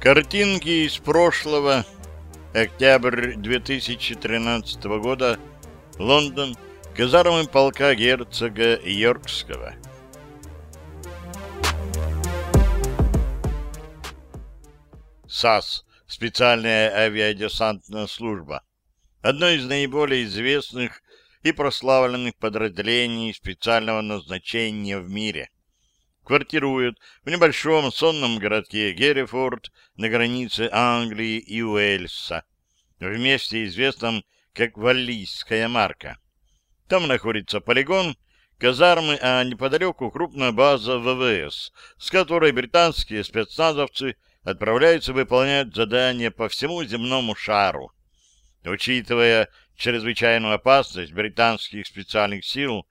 Картинки из прошлого. Октябрь 2013 года. Лондон. Казармы полка герцога Йоркского. САС. Специальная авиадесантная служба. Одно из наиболее известных и прославленных подразделений специального назначения в мире квартирует в небольшом сонном городке Геррифорд на границе Англии и Уэльса, в месте известном как Валлийская марка. Там находится полигон, казармы, а неподалеку крупная база ВВС, с которой британские спецназовцы отправляются выполнять задания по всему земному шару. Учитывая чрезвычайную опасность британских специальных сил,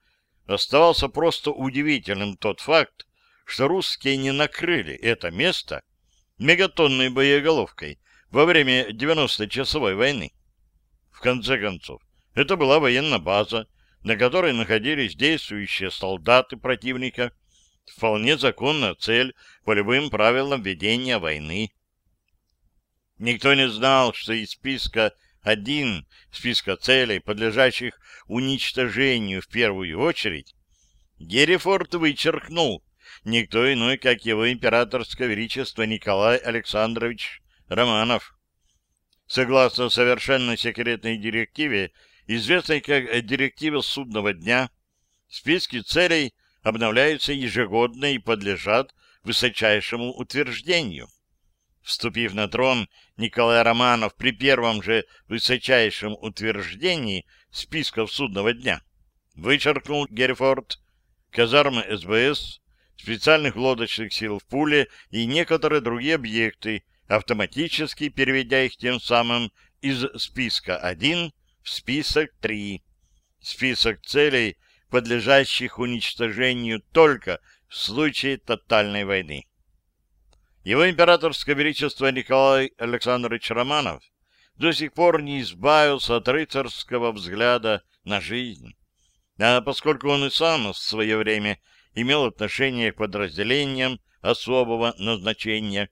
оставался просто удивительным тот факт, что русские не накрыли это место мегатонной боеголовкой во время 90-часовой войны. В конце концов, это была военная база, на которой находились действующие солдаты противника, вполне законная цель по любым правилам ведения войны. Никто не знал, что из списка один, списка целей, подлежащих уничтожению в первую очередь, Геррифорд вычеркнул никто иной, как его императорское величество Николай Александрович Романов. Согласно совершенно секретной директиве, известной как «Директива судного дня», списки целей обновляются ежегодно и подлежат высочайшему утверждению. Вступив на трон, Николай Романов при первом же высочайшем утверждении списков судного дня вычеркнул Герфорд, казармы СБС, специальных лодочных сил в Пуле и некоторые другие объекты, автоматически переведя их тем самым из списка 1 в список 3. Список целей, подлежащих уничтожению только в случае тотальной войны. Его императорское величество Николай Александрович Романов до сих пор не избавился от рыцарского взгляда на жизнь. А поскольку он и сам в свое время имел отношение к подразделениям особого назначения,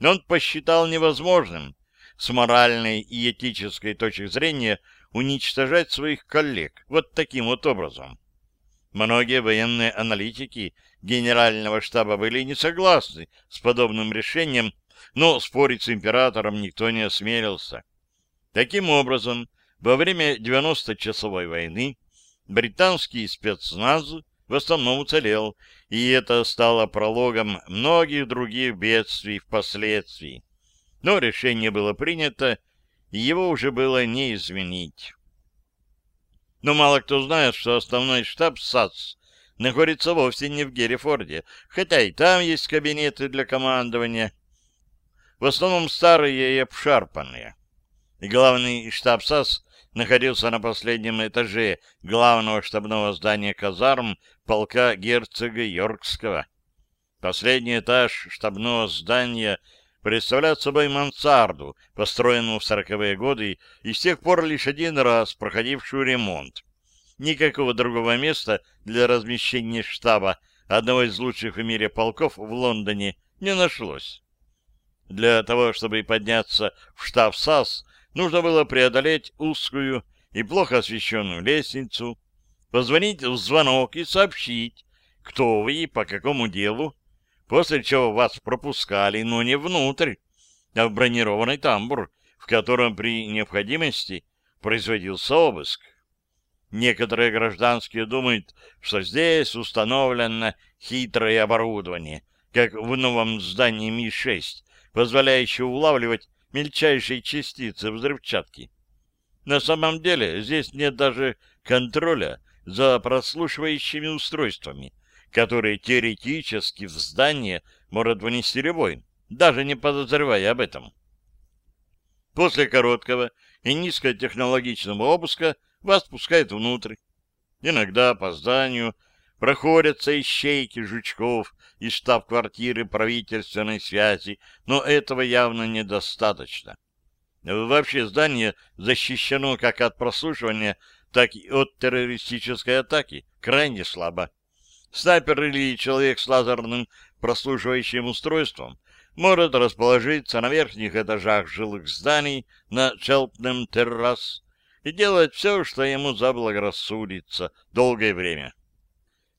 он посчитал невозможным с моральной и этической точки зрения уничтожать своих коллег вот таким вот образом. Многие военные аналитики Генерального штаба были не согласны с подобным решением, но спорить с императором никто не осмелился. Таким образом, во время 90-часовой войны британский спецназ в основном уцелел, и это стало прологом многих других бедствий впоследствии. Но решение было принято, и его уже было не изменить. Но мало кто знает, что основной штаб САЦ находится вовсе не в Геррифорде, хотя и там есть кабинеты для командования, в основном старые и обшарпанные. И главный штаб САС находился на последнем этаже главного штабного здания казарм полка герцога Йоркского. Последний этаж штабного здания представляет собой мансарду, построенную в сороковые годы и с тех пор лишь один раз проходившую ремонт. Никакого другого места для размещения штаба одного из лучших в мире полков в Лондоне не нашлось. Для того, чтобы подняться в штаб САС, нужно было преодолеть узкую и плохо освещенную лестницу, позвонить в звонок и сообщить, кто вы и по какому делу, после чего вас пропускали, но не внутрь, а в бронированный тамбур, в котором при необходимости производился обыск. Некоторые гражданские думают, что здесь установлено хитрое оборудование, как в новом здании Ми-6, позволяющее улавливать мельчайшие частицы взрывчатки. На самом деле здесь нет даже контроля за прослушивающими устройствами, которые теоретически в здание может внести любой, даже не подозревая об этом. После короткого и низкотехнологичного обыска вас пускают внутрь. Иногда по зданию проходятся ищейки жучков из штаб-квартиры правительственной связи, но этого явно недостаточно. Вообще здание защищено как от прослушивания, так и от террористической атаки, крайне слабо. Снайпер или человек с лазерным прослушивающим устройством может расположиться на верхних этажах жилых зданий на Челтнем террас и делать все, что ему заблагорассудится долгое время.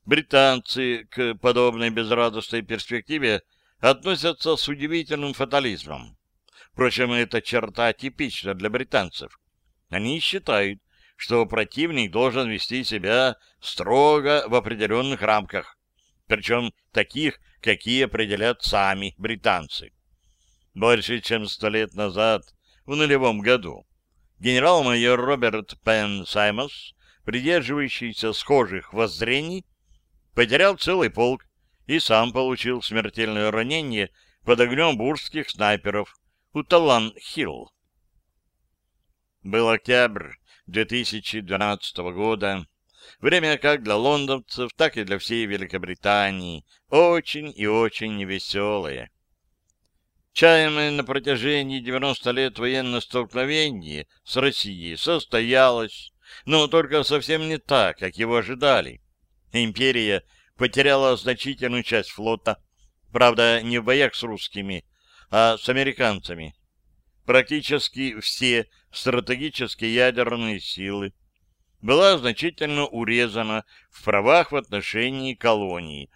Британцы к подобной безрадостной перспективе относятся с удивительным фатализмом. Впрочем, эта черта типична для британцев. Они считают, что противник должен вести себя строго в определенных рамках, причем таких, какие определят сами британцы. Больше чем сто лет назад, в нулевом году, генерал-майор Роберт Пен Саймос, придерживающийся схожих воззрений, потерял целый полк и сам получил смертельное ранение под огнем бурских снайперов у Талан-Хилл. Был октябрь 2012 года. Время как для лондонцев, так и для всей Великобритании очень и очень невеселое. Чаемое на протяжении 90 лет военное столкновение с Россией состоялось, но только совсем не так, как его ожидали. Империя потеряла значительную часть флота, правда, не в боях с русскими, а с американцами. Практически все стратегические ядерные силы, была значительно урезана в правах в отношении колонии,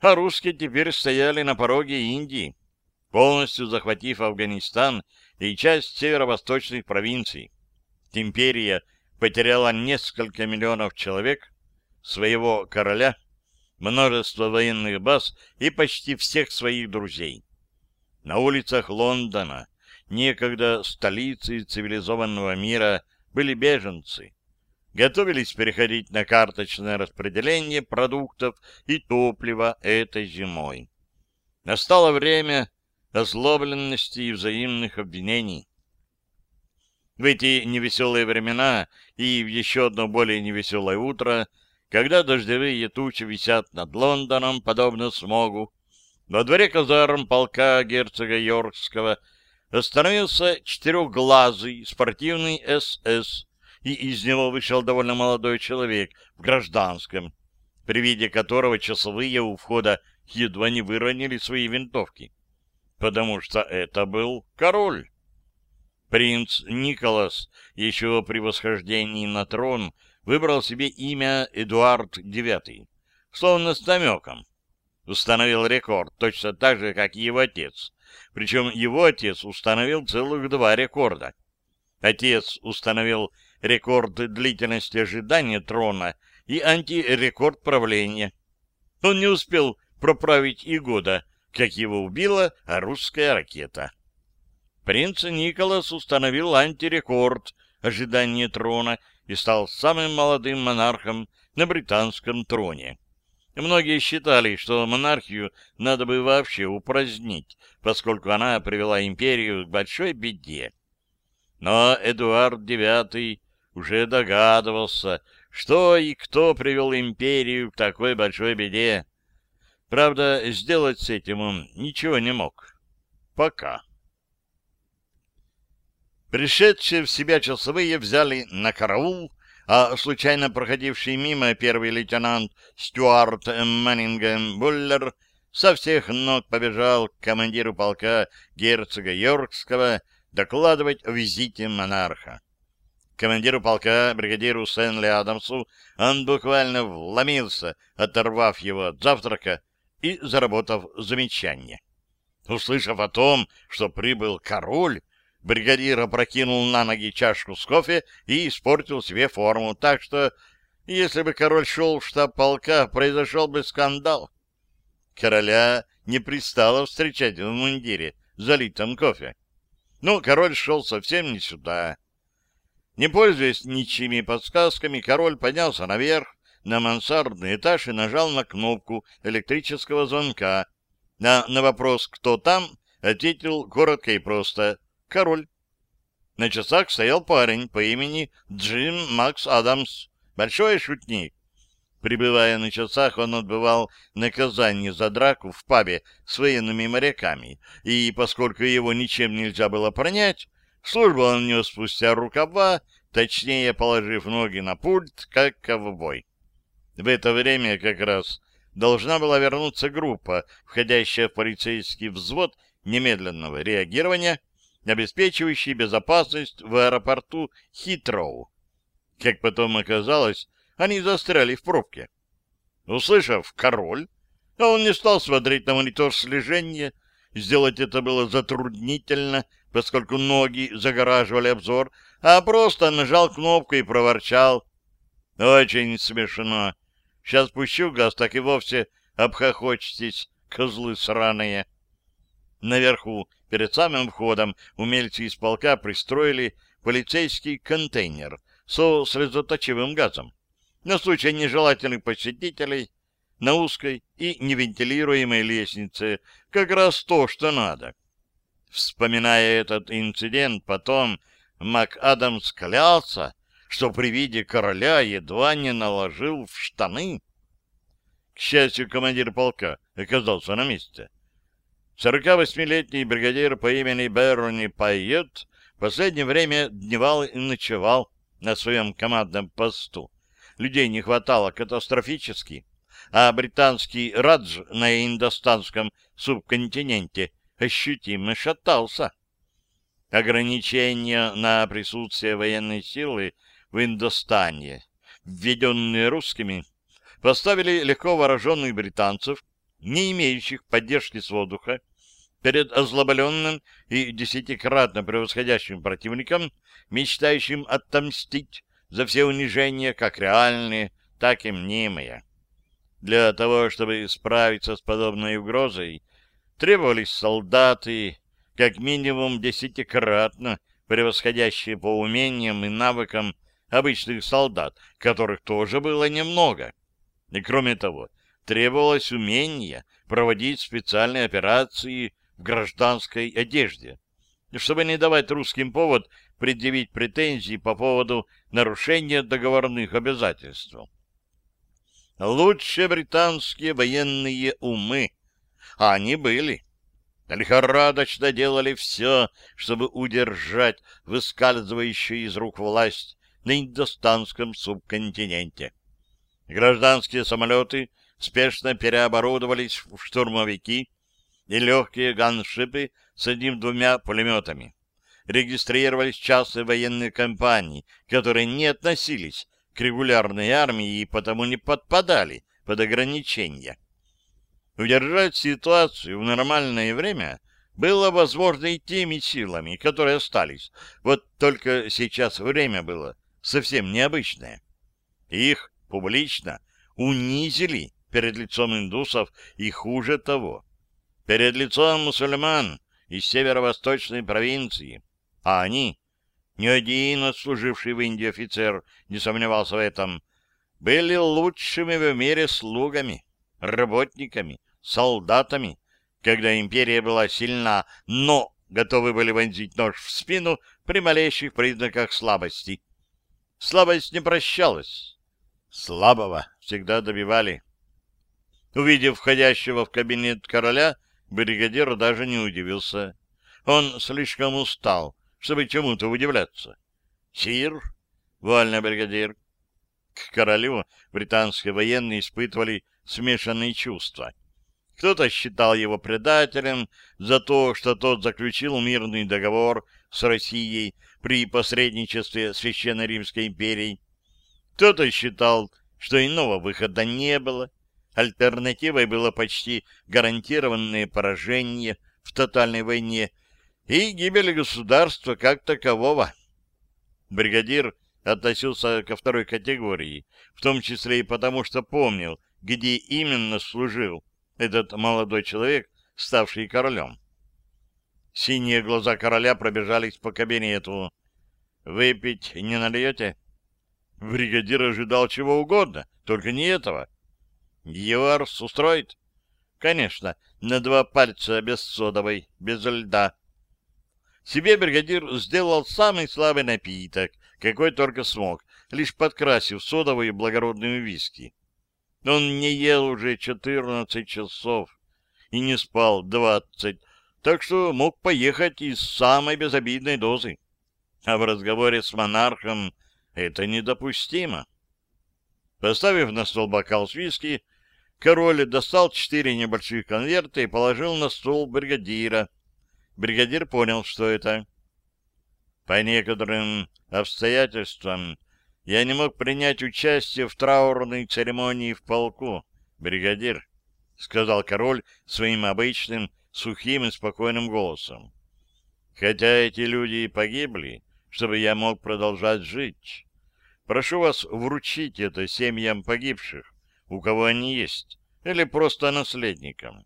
а русские теперь стояли на пороге Индии, полностью захватив Афганистан и часть северо-восточных провинций. Империя потеряла несколько миллионов человек, своего короля, множество военных баз и почти всех своих друзей. На улицах Лондона некогда столицы цивилизованного мира, были беженцы. Готовились переходить на карточное распределение продуктов и топлива этой зимой. Настало время озлобленности и взаимных обвинений. В эти невеселые времена и в еще одно более невеселое утро, когда дождевые тучи висят над Лондоном, подобно смогу, во дворе казарм полка герцога Йоркского остановился четырехглазый спортивный СС, и из него вышел довольно молодой человек в гражданском, при виде которого часовые у входа едва не выронили свои винтовки, потому что это был король. Принц Николас еще при восхождении на трон выбрал себе имя Эдуард IX, словно с намеком. Установил рекорд, точно так же, как и его отец, причем его отец установил целых два рекорда. Отец установил рекорд длительности ожидания трона и антирекорд правления. Он не успел проправить и года, как его убила русская ракета. Принц Николас установил антирекорд ожидания трона и стал самым молодым монархом на британском троне. Многие считали, что монархию надо бы вообще упразднить, поскольку она привела империю к большой беде. Но Эдуард IX уже догадывался, что и кто привел империю к такой большой беде. Правда, сделать с этим он ничего не мог. Пока. Пришедшие в себя часовые взяли на караул а случайно проходивший мимо первый лейтенант Стюарт Маннингем Буллер со всех ног побежал к командиру полка герцога Йоркского докладывать о визите монарха. Командиру полка, бригадиру Сенли Адамсу, он буквально вломился, оторвав его от завтрака и заработав замечание. Услышав о том, что прибыл король, Бригадир опрокинул на ноги чашку с кофе и испортил себе форму, так что, если бы король шел в штаб полка, произошел бы скандал. Короля не пристало встречать в мундире, залитом кофе. Но король шел совсем не сюда. Не пользуясь ничьими подсказками, король поднялся наверх, на мансардный этаж и нажал на кнопку электрического звонка. На, на вопрос «Кто там?» ответил коротко и просто король. На часах стоял парень по имени Джим Макс Адамс, большой шутник. Прибывая на часах, он отбывал наказание за драку в пабе с военными моряками, и, поскольку его ничем нельзя было пронять, службу он нес спустя рукава, точнее положив ноги на пульт, как ковбой. В это время как раз должна была вернуться группа, входящая в полицейский взвод немедленного реагирования, обеспечивающий безопасность в аэропорту Хитроу. Как потом оказалось, они застряли в пробке. Услышав «король», а он не стал смотреть на монитор слежения, сделать это было затруднительно, поскольку ноги загораживали обзор, а просто нажал кнопку и проворчал. «Очень смешно. Сейчас пущу газ, так и вовсе обхохочетесь, козлы сраные». Наверху, перед самым входом, умельцы из полка пристроили полицейский контейнер со слезоточивым газом на случай нежелательных посетителей на узкой и невентилируемой лестнице как раз то, что надо. Вспоминая этот инцидент, потом Мак Адамс клялся, что при виде короля едва не наложил в штаны. К счастью, командир полка оказался на месте. 48-летний бригадир по имени Беррони Пайет в последнее время дневал и ночевал на своем командном посту людей не хватало катастрофически, а британский Радж на индостанском субконтиненте ощутимо шатался. Ограничения на присутствие военной силы в Индостане, введенные русскими, поставили легко вооруженных британцев, не имеющих поддержки с воздуха, перед озлобленным и десятикратно превосходящим противником, мечтающим отомстить за все унижения, как реальные, так и мнимые. Для того, чтобы справиться с подобной угрозой, требовались солдаты, как минимум десятикратно превосходящие по умениям и навыкам обычных солдат, которых тоже было немного. И кроме того, требовалось умение проводить специальные операции в гражданской одежде, чтобы не давать русским повод предъявить претензии по поводу нарушения договорных обязательств. Лучшие британские военные умы, а они были, лихорадочно делали все, чтобы удержать выскальзывающую из рук власть на индостанском субконтиненте. Гражданские самолеты спешно переоборудовались в штурмовики и легкие ганшипы с одним-двумя пулеметами регистрировались частные военные компании, которые не относились к регулярной армии и потому не подпадали под ограничения. Удержать ситуацию в нормальное время было возможно и теми силами, которые остались. Вот только сейчас время было совсем необычное. Их публично унизили перед лицом индусов и хуже того, перед лицом мусульман из северо-восточной провинции. А они, ни один отслуживший в Индии офицер не сомневался в этом, были лучшими в мире слугами, работниками, солдатами, когда империя была сильна, но готовы были вонзить нож в спину при малейших признаках слабости. Слабость не прощалась. Слабого всегда добивали. Увидев входящего в кабинет короля, бригадир даже не удивился. Он слишком устал, чтобы чему-то удивляться. Сир, вольный бригадир. К королю британские военные испытывали смешанные чувства. Кто-то считал его предателем за то, что тот заключил мирный договор с Россией при посредничестве Священной Римской империи. Кто-то считал, что иного выхода не было. Альтернативой было почти гарантированное поражение в тотальной войне и гибели государства как такового. Бригадир относился ко второй категории, в том числе и потому, что помнил, где именно служил этот молодой человек, ставший королем. Синие глаза короля пробежались по кабинету. «Выпить не нальете?» Бригадир ожидал чего угодно, только не этого. «Юарс устроит?» «Конечно, на два пальца без содовой, без льда». Себе бригадир сделал самый слабый напиток, какой только смог, лишь подкрасив содовую благородную виски. Он не ел уже четырнадцать часов и не спал двадцать, так что мог поехать из самой безобидной дозы. А в разговоре с монархом это недопустимо. Поставив на стол бокал с виски, король достал четыре небольших конверта и положил на стол бригадира. Бригадир понял, что это. По некоторым обстоятельствам я не мог принять участие в траурной церемонии в полку, бригадир, — сказал король своим обычным, сухим и спокойным голосом. Хотя эти люди и погибли, чтобы я мог продолжать жить. Прошу вас вручить это семьям погибших, у кого они есть, или просто наследникам.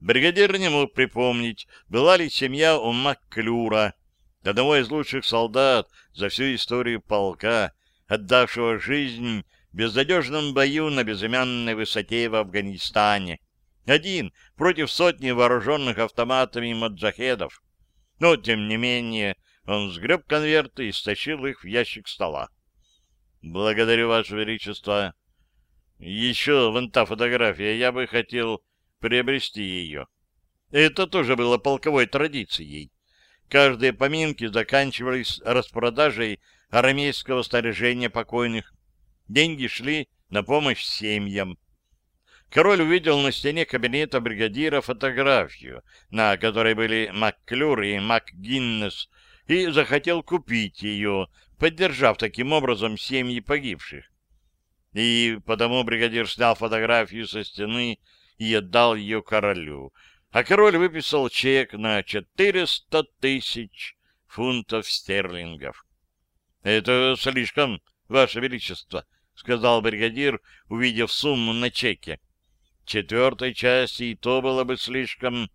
Бригадир не мог припомнить, была ли семья у Макклюра, одного из лучших солдат за всю историю полка, отдавшего жизнь в безнадежном бою на безымянной высоте в Афганистане, один против сотни вооруженных автоматами маджахедов. Но, тем не менее, он сгреб конверты и стащил их в ящик стола. «Благодарю, Ваше Величество. Еще вон та фотография, я бы хотел приобрести ее». Это тоже было полковой традицией. Каждые поминки заканчивались распродажей армейского снаряжения покойных. Деньги шли на помощь семьям. Король увидел на стене кабинета бригадира фотографию, на которой были МакКлюр и МакГиннес, и захотел купить ее, поддержав таким образом семьи погибших. И потому бригадир снял фотографию со стены и отдал ее королю, а король выписал чек на 400 тысяч фунтов стерлингов. — Это слишком, Ваше Величество, — сказал бригадир, увидев сумму на чеке. — Четвертой части и то было бы слишком.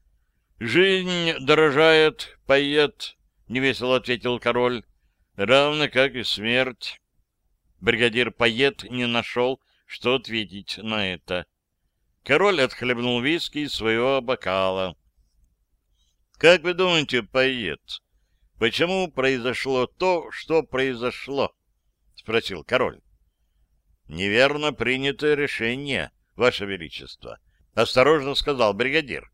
— Жизнь дорожает, поет, — невесело ответил король, — равно как и смерть. Бригадир поет не нашел, что ответить на это. — Король отхлебнул виски из своего бокала. «Как вы думаете, поэт, почему произошло то, что произошло?» — спросил король. «Неверно принятое решение, Ваше Величество», — осторожно сказал бригадир.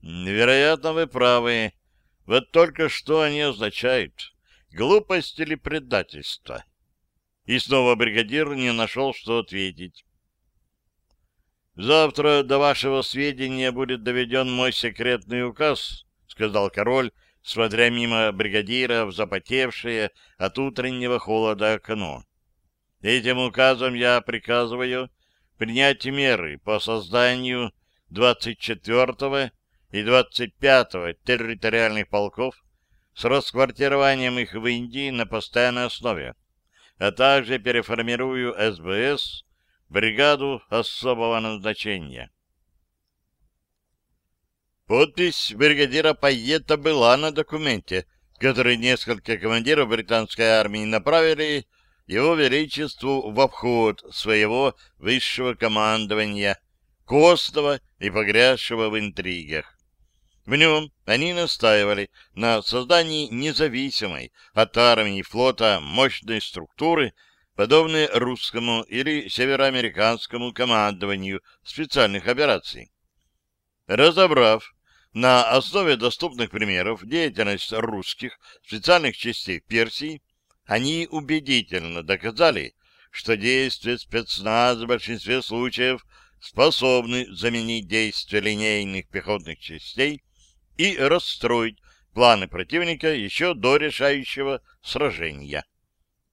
«Вероятно, вы правы. Вот только что они означают. Глупость или предательство?» И снова бригадир не нашел, что ответить. «Завтра до вашего сведения будет доведен мой секретный указ», — сказал король, смотря мимо бригадира в запотевшее от утреннего холода окно. «Этим указом я приказываю принять меры по созданию 24-го и 25-го территориальных полков с расквартированием их в Индии на постоянной основе, а также переформирую СБС бригаду особого назначения. Подпись бригадира Пайета была на документе, который несколько командиров британской армии направили его величеству в обход своего высшего командования, костного и погрязшего в интригах. В нем они настаивали на создании независимой от армии и флота мощной структуры, подобные русскому или североамериканскому командованию специальных операций. Разобрав на основе доступных примеров деятельность русских специальных частей Персии, они убедительно доказали, что действия спецназ в большинстве случаев способны заменить действия линейных пехотных частей и расстроить планы противника еще до решающего сражения.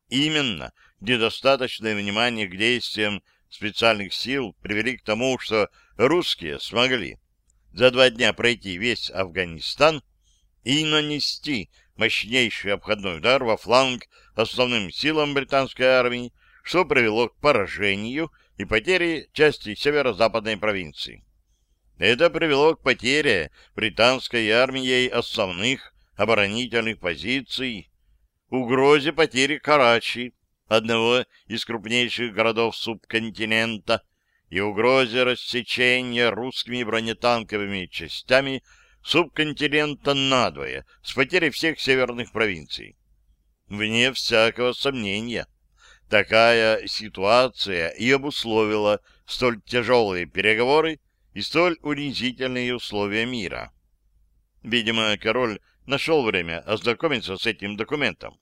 Именно недостаточное внимание к действиям специальных сил привели к тому, что русские смогли за два дня пройти весь Афганистан и нанести мощнейший обходной удар во фланг основным силам британской армии, что привело к поражению и потере части северо-западной провинции. Это привело к потере британской армией основных оборонительных позиций, угрозе потери Карачи, одного из крупнейших городов субконтинента, и угрозе рассечения русскими бронетанковыми частями субконтинента надвое, с потерей всех северных провинций. Вне всякого сомнения, такая ситуация и обусловила столь тяжелые переговоры и столь унизительные условия мира. Видимо, король нашел время ознакомиться с этим документом.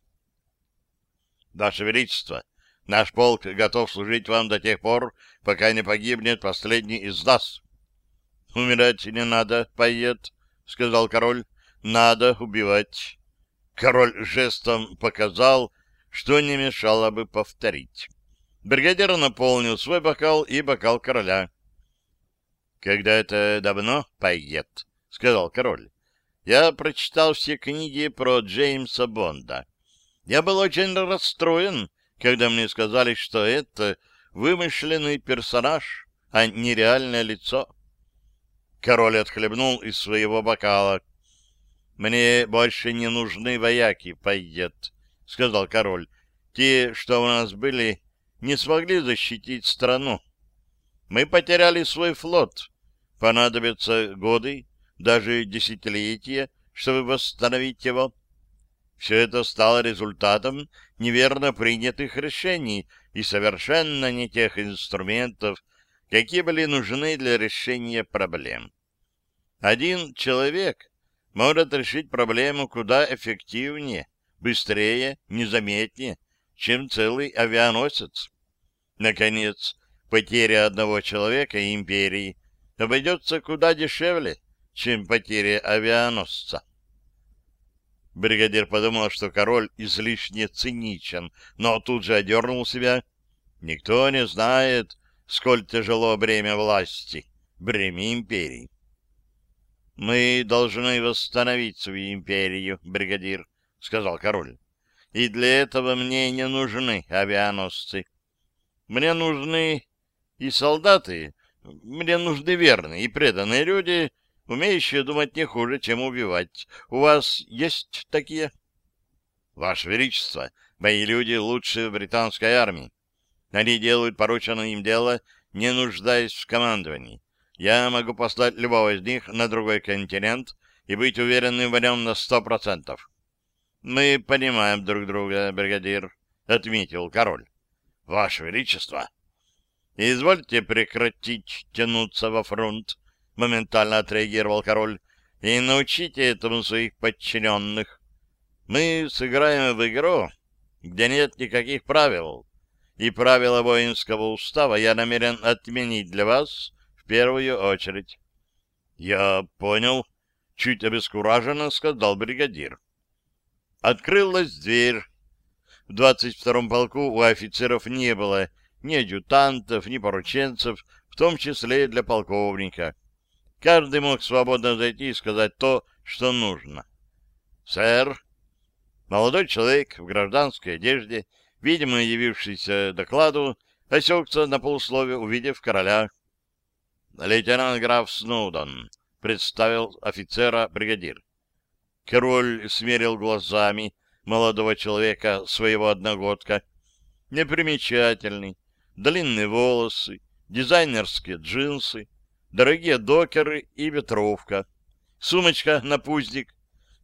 Ваше Величество, наш полк готов служить вам до тех пор, пока не погибнет последний из нас. — Умирать не надо, поет, — сказал король. — Надо убивать. Король жестом показал, что не мешало бы повторить. Бригадир наполнил свой бокал и бокал короля. — Когда это давно, поет, — сказал король. Я прочитал все книги про Джеймса Бонда. Я был очень расстроен, когда мне сказали, что это вымышленный персонаж, а не реальное лицо. Король отхлебнул из своего бокала. «Мне больше не нужны вояки, пойдет», — сказал король. «Те, что у нас были, не смогли защитить страну. Мы потеряли свой флот. Понадобятся годы, даже десятилетия, чтобы восстановить его. Все это стало результатом неверно принятых решений и совершенно не тех инструментов, какие были нужны для решения проблем. Один человек может решить проблему куда эффективнее, быстрее, незаметнее, чем целый авианосец. Наконец, потеря одного человека империи обойдется куда дешевле, чем потеря авианосца. Бригадир подумал, что король излишне циничен, но тут же одернул себя. Никто не знает, сколь тяжело бремя власти, бремя империи. — Мы должны восстановить свою империю, бригадир, — сказал король. — И для этого мне не нужны авианосцы. Мне нужны и солдаты, мне нужны верные и преданные люди, умеющие думать не хуже, чем убивать. У вас есть такие? Ваше Величество, мои люди лучшие в британской армии. Они делают порученное им дело, не нуждаясь в командовании. Я могу послать любого из них на другой континент и быть уверенным в нем на сто процентов. Мы понимаем друг друга, бригадир, — отметил король. Ваше Величество, извольте прекратить тянуться во фронт, — моментально отреагировал король, — и научите этому своих подчиненных. Мы сыграем в игру, где нет никаких правил, и правила воинского устава я намерен отменить для вас в первую очередь. — Я понял, — чуть обескураженно сказал бригадир. Открылась дверь. В двадцать втором полку у офицеров не было ни адъютантов, ни порученцев, в том числе для полковника. Каждый мог свободно зайти и сказать то, что нужно. «Сэр!» Молодой человек в гражданской одежде, видимо, явившийся докладу, осекся на полусловие, увидев короля. «Лейтенант граф Сноуден», — представил офицера бригадир. Король смерил глазами молодого человека, своего одногодка. Непримечательный, длинные волосы, дизайнерские джинсы, дорогие докеры и ветровка, сумочка на пузник.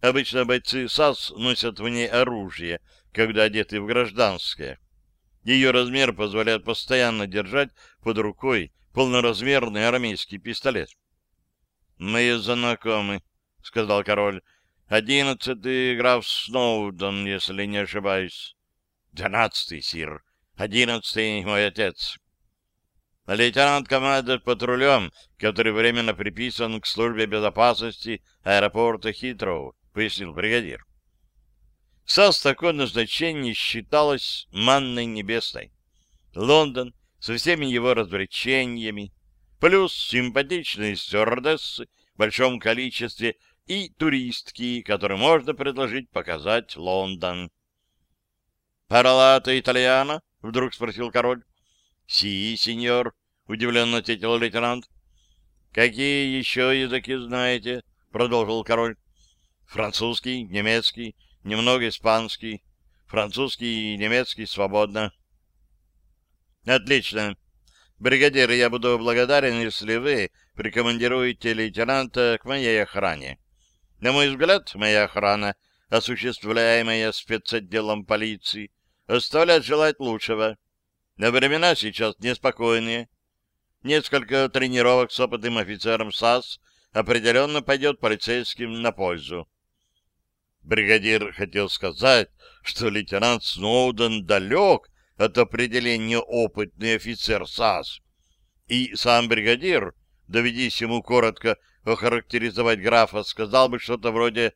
Обычно бойцы САС носят в ней оружие, когда одеты в гражданское. Ее размер позволяет постоянно держать под рукой полноразмерный армейский пистолет. — Мы знакомы, — сказал король. — Одиннадцатый граф Сноуден, если не ошибаюсь. — Двенадцатый, сир. Одиннадцатый мой отец. Лейтенант командует патрулем, который временно приписан к службе безопасности аэропорта Хитроу, пояснил бригадир. САС такое назначение считалось манной небесной. Лондон со всеми его развлечениями, плюс симпатичные стюардессы в большом количестве и туристки, которые можно предложить показать Лондон. «Паралата итальяна?» — вдруг спросил король. «Си, сеньор», — удивленно ответил лейтенант. «Какие еще языки знаете?» — продолжил король. «Французский, немецкий, немного испанский. Французский и немецкий свободно». «Отлично. Бригадир, я буду благодарен, если вы прикомандируете лейтенанта к моей охране. На мой взгляд, моя охрана, осуществляемая спецотделом полиции, оставляет желать лучшего. На времена сейчас неспокойные. Несколько тренировок с опытным офицером САС определенно пойдет полицейским на пользу. Бригадир хотел сказать, что лейтенант Сноуден далек от определения опытный офицер САС. И сам бригадир, доведись ему коротко охарактеризовать графа, сказал бы что-то вроде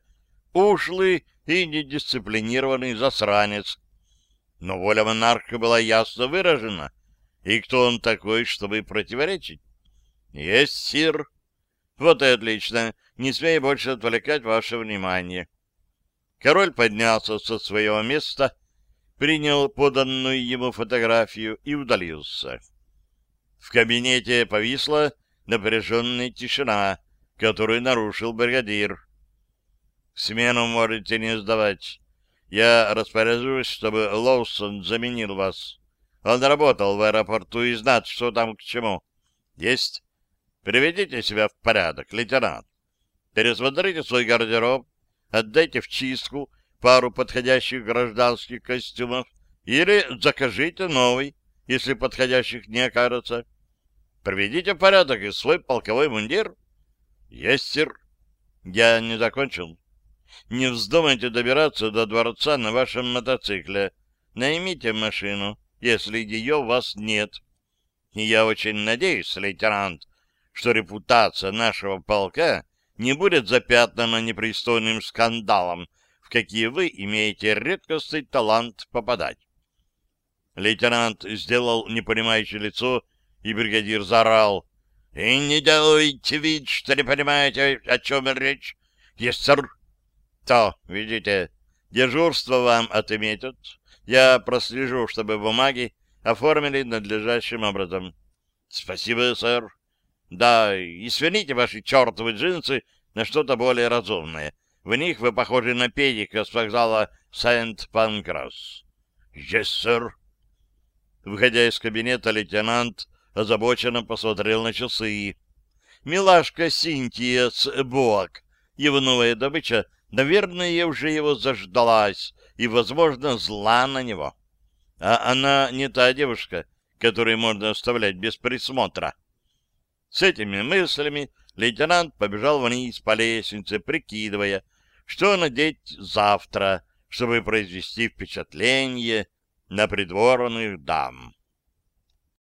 «ушлый и недисциплинированный засранец». Но воля монарха была ясно выражена. И кто он такой, чтобы противоречить? Есть, сир. Вот и отлично. Не смей больше отвлекать ваше внимание. Король поднялся со своего места, принял поданную ему фотографию и удалился. В кабинете повисла напряженная тишина, которую нарушил бригадир. «Смену можете не сдавать. Я распоряжусь, чтобы Лоусон заменил вас. Он работал в аэропорту и знает, что там к чему. Есть. Приведите себя в порядок, лейтенант. Пересмотрите свой гардероб, отдайте в чистку пару подходящих гражданских костюмов или закажите новый, если подходящих не окажется. Приведите в порядок и свой полковой мундир. Есть, сир. Я не закончил. Не вздумайте добираться до дворца на вашем мотоцикле. Наймите машину если ее у вас нет. И я очень надеюсь, лейтенант, что репутация нашего полка не будет запятнана непристойным скандалом, в какие вы имеете редкостный талант попадать. Лейтенант сделал непонимающее лицо, и бригадир заорал. — И не делайте вид, что не понимаете, о чем речь. — Есть, сэр. — То, видите, дежурство вам отметят, я прослежу, чтобы бумаги оформили надлежащим образом. — Спасибо, сэр. — Да, и сверните ваши чертовы джинсы на что-то более разумное. В них вы похожи на педика с вокзала Сент-Панкрас. — Есть, сэр. Выходя из кабинета, лейтенант озабоченно посмотрел на часы. Милашка Синтия с Боак, его новая добыча, наверное, уже его заждалась, и, возможно, зла на него. А она не та девушка, которую можно оставлять без присмотра. С этими мыслями лейтенант побежал вниз по лестнице, прикидывая, что надеть завтра, чтобы произвести впечатление на придворных дам.